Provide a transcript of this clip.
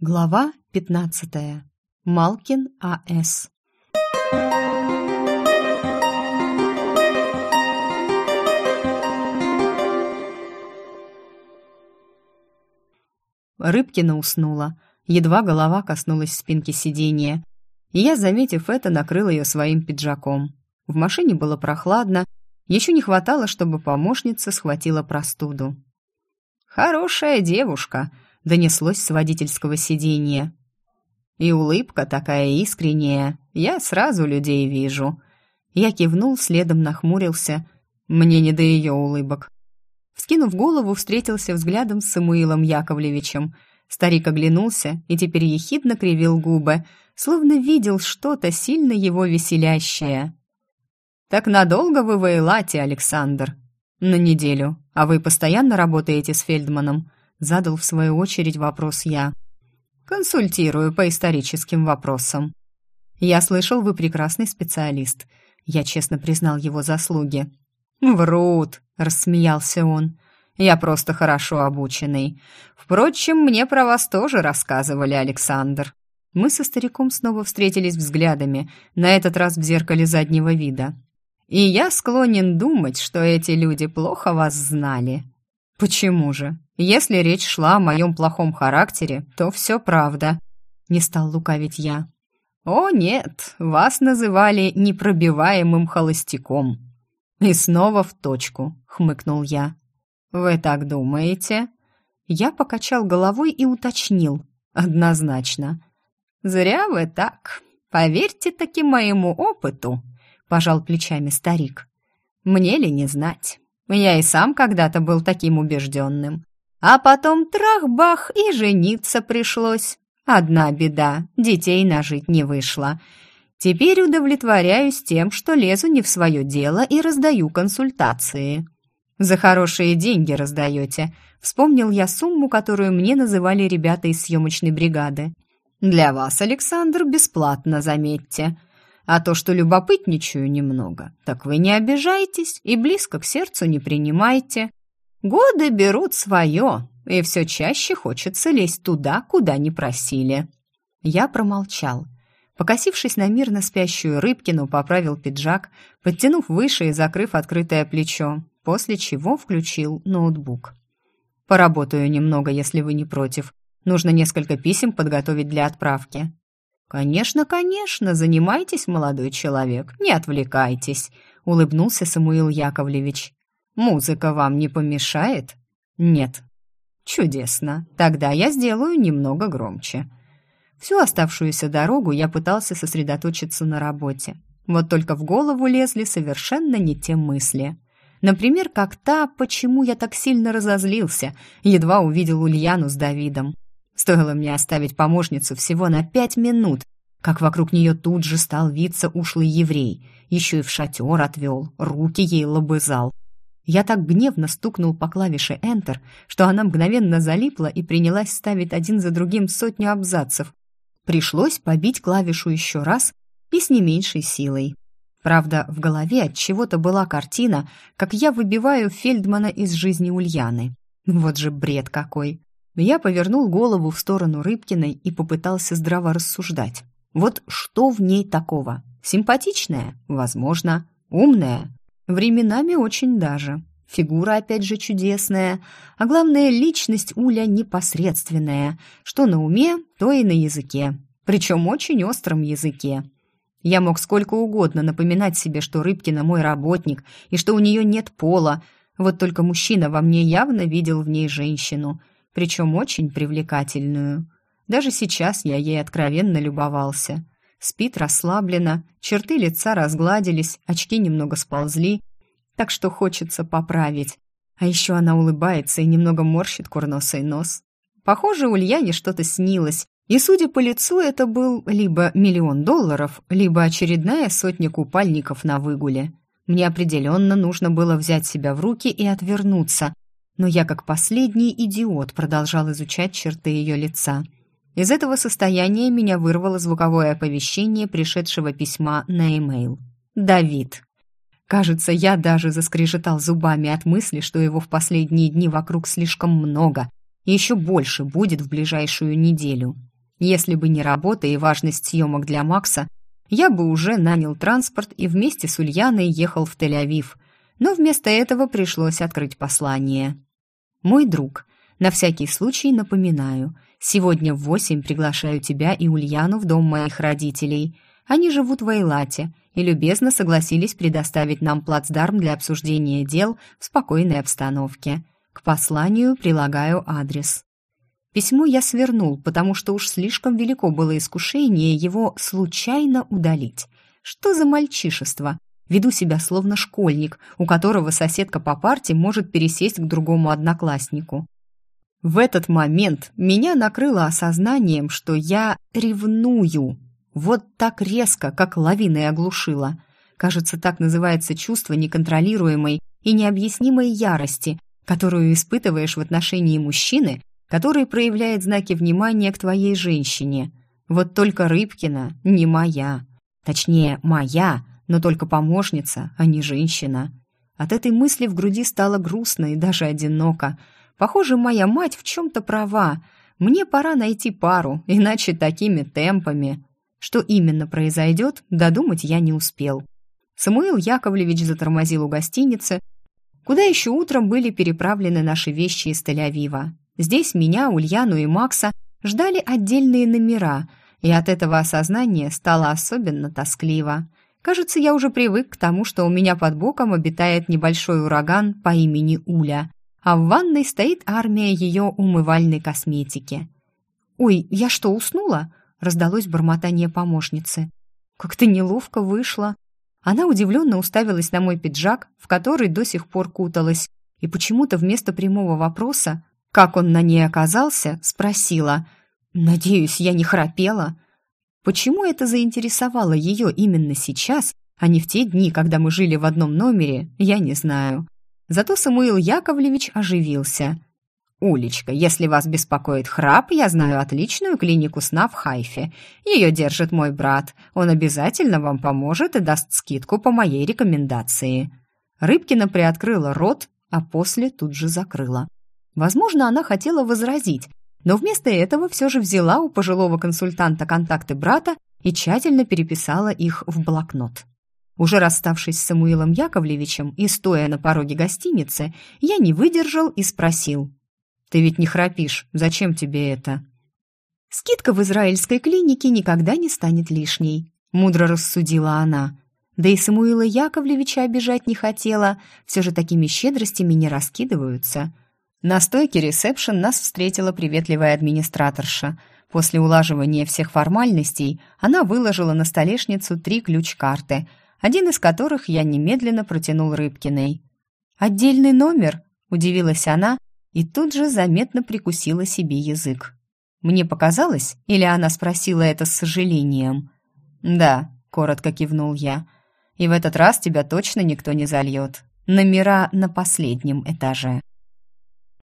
Глава 15. Малкин А.С. Рыбкина уснула. Едва голова коснулась спинки сиденья. И я, заметив это, накрыл ее своим пиджаком. В машине было прохладно. Еще не хватало, чтобы помощница схватила простуду. «Хорошая девушка», донеслось с водительского сиденья. И улыбка такая искренняя, я сразу людей вижу. Я кивнул, следом нахмурился. Мне не до ее улыбок. Вскинув голову, встретился взглядом с Самуилом Яковлевичем. Старик оглянулся и теперь ехидно кривил губы, словно видел что-то сильно его веселящее. «Так надолго вы в Эйлате, Александр?» «На неделю. А вы постоянно работаете с Фельдманом?» Задал в свою очередь вопрос я. «Консультирую по историческим вопросам». «Я слышал, вы прекрасный специалист». Я честно признал его заслуги. «Врут», — рассмеялся он. «Я просто хорошо обученный. Впрочем, мне про вас тоже рассказывали, Александр». Мы со стариком снова встретились взглядами, на этот раз в зеркале заднего вида. «И я склонен думать, что эти люди плохо вас знали». «Почему же? Если речь шла о моем плохом характере, то все правда», — не стал лукавить я. «О нет, вас называли непробиваемым холостяком». «И снова в точку», — хмыкнул я. «Вы так думаете?» Я покачал головой и уточнил. «Однозначно». «Зря вы так. Поверьте таки моему опыту», — пожал плечами старик. «Мне ли не знать?» Я и сам когда-то был таким убежденным. А потом трах-бах и жениться пришлось. Одна беда, детей нажить не вышло. Теперь удовлетворяюсь тем, что лезу не в свое дело и раздаю консультации. За хорошие деньги раздаете. Вспомнил я сумму, которую мне называли ребята из съемочной бригады. Для вас, Александр, бесплатно, заметьте. А то, что любопытничаю немного, так вы не обижайтесь и близко к сердцу не принимайте. Годы берут свое, и все чаще хочется лезть туда, куда не просили». Я промолчал. Покосившись на мирно спящую Рыбкину, поправил пиджак, подтянув выше и закрыв открытое плечо, после чего включил ноутбук. «Поработаю немного, если вы не против. Нужно несколько писем подготовить для отправки». «Конечно, конечно, занимайтесь, молодой человек, не отвлекайтесь», — улыбнулся Самуил Яковлевич. «Музыка вам не помешает?» «Нет». «Чудесно. Тогда я сделаю немного громче». Всю оставшуюся дорогу я пытался сосредоточиться на работе. Вот только в голову лезли совершенно не те мысли. Например, как та, почему я так сильно разозлился, едва увидел Ульяну с Давидом. Стоило мне оставить помощницу всего на пять минут, как вокруг нее тут же стал виться ушлый еврей, еще и в шатер отвел, руки ей лобызал. Я так гневно стукнул по клавише Enter, что она мгновенно залипла и принялась ставить один за другим сотню абзацев. Пришлось побить клавишу еще раз и с не меньшей силой. Правда, в голове от чего-то была картина, как я выбиваю Фельдмана из жизни Ульяны. Вот же бред какой. Я повернул голову в сторону Рыбкиной и попытался здраво рассуждать. Вот что в ней такого? Симпатичная? Возможно. Умная? Временами очень даже. Фигура опять же чудесная, а главное, личность Уля непосредственная. Что на уме, то и на языке. Причем очень остром языке. Я мог сколько угодно напоминать себе, что Рыбкина мой работник и что у нее нет пола. Вот только мужчина во мне явно видел в ней женщину – причем очень привлекательную. Даже сейчас я ей откровенно любовался. Спит расслабленно, черты лица разгладились, очки немного сползли, так что хочется поправить. А еще она улыбается и немного морщит курносый нос. Похоже, Ульяне что-то снилось, и, судя по лицу, это был либо миллион долларов, либо очередная сотня купальников на выгуле. Мне определенно нужно было взять себя в руки и отвернуться, но я, как последний идиот, продолжал изучать черты ее лица. Из этого состояния меня вырвало звуковое оповещение пришедшего письма на e-mail. «Давид». Кажется, я даже заскрежетал зубами от мысли, что его в последние дни вокруг слишком много, и еще больше будет в ближайшую неделю. Если бы не работа и важность съемок для Макса, я бы уже нанял транспорт и вместе с Ульяной ехал в Тель-Авив. Но вместо этого пришлось открыть послание. «Мой друг, на всякий случай напоминаю, сегодня в восемь приглашаю тебя и Ульяну в дом моих родителей. Они живут в Эйлате и любезно согласились предоставить нам плацдарм для обсуждения дел в спокойной обстановке. К посланию прилагаю адрес. Письмо я свернул, потому что уж слишком велико было искушение его случайно удалить. Что за мальчишество? Веду себя словно школьник, у которого соседка по парте может пересесть к другому однокласснику. В этот момент меня накрыло осознанием, что я ревную. Вот так резко, как лавиной оглушила. Кажется, так называется чувство неконтролируемой и необъяснимой ярости, которую испытываешь в отношении мужчины, который проявляет знаки внимания к твоей женщине. Вот только Рыбкина не моя. Точнее, моя, но только помощница, а не женщина. От этой мысли в груди стало грустно и даже одиноко. Похоже, моя мать в чем-то права. Мне пора найти пару, иначе такими темпами. Что именно произойдет, додумать я не успел. Самуил Яковлевич затормозил у гостиницы, куда еще утром были переправлены наши вещи из Тель-Авива. Здесь меня, Ульяну и Макса ждали отдельные номера, и от этого осознания стало особенно тоскливо. Кажется, я уже привык к тому, что у меня под боком обитает небольшой ураган по имени Уля, а в ванной стоит армия ее умывальной косметики. «Ой, я что, уснула?» — раздалось бормотание помощницы. «Как-то неловко вышло». Она удивленно уставилась на мой пиджак, в который до сих пор куталась, и почему-то вместо прямого вопроса как он на ней оказался, спросила. «Надеюсь, я не храпела?» Почему это заинтересовало ее именно сейчас, а не в те дни, когда мы жили в одном номере, я не знаю. Зато Самуил Яковлевич оживился. «Улечка, если вас беспокоит храп, я знаю отличную клинику сна в Хайфе. Ее держит мой брат. Он обязательно вам поможет и даст скидку по моей рекомендации». Рыбкина приоткрыла рот, а после тут же закрыла. Возможно, она хотела возразить, но вместо этого все же взяла у пожилого консультанта контакты брата и тщательно переписала их в блокнот. Уже расставшись с Самуилом Яковлевичем и стоя на пороге гостиницы, я не выдержал и спросил. «Ты ведь не храпишь, зачем тебе это?» «Скидка в израильской клинике никогда не станет лишней», — мудро рассудила она. Да и Самуила Яковлевича обижать не хотела, все же такими щедростями не раскидываются. На стойке ресепшн нас встретила приветливая администраторша. После улаживания всех формальностей она выложила на столешницу три ключ-карты, один из которых я немедленно протянул Рыбкиной. «Отдельный номер?» – удивилась она и тут же заметно прикусила себе язык. Мне показалось, или она спросила это с сожалением? «Да», – коротко кивнул я. «И в этот раз тебя точно никто не зальет. Номера на последнем этаже».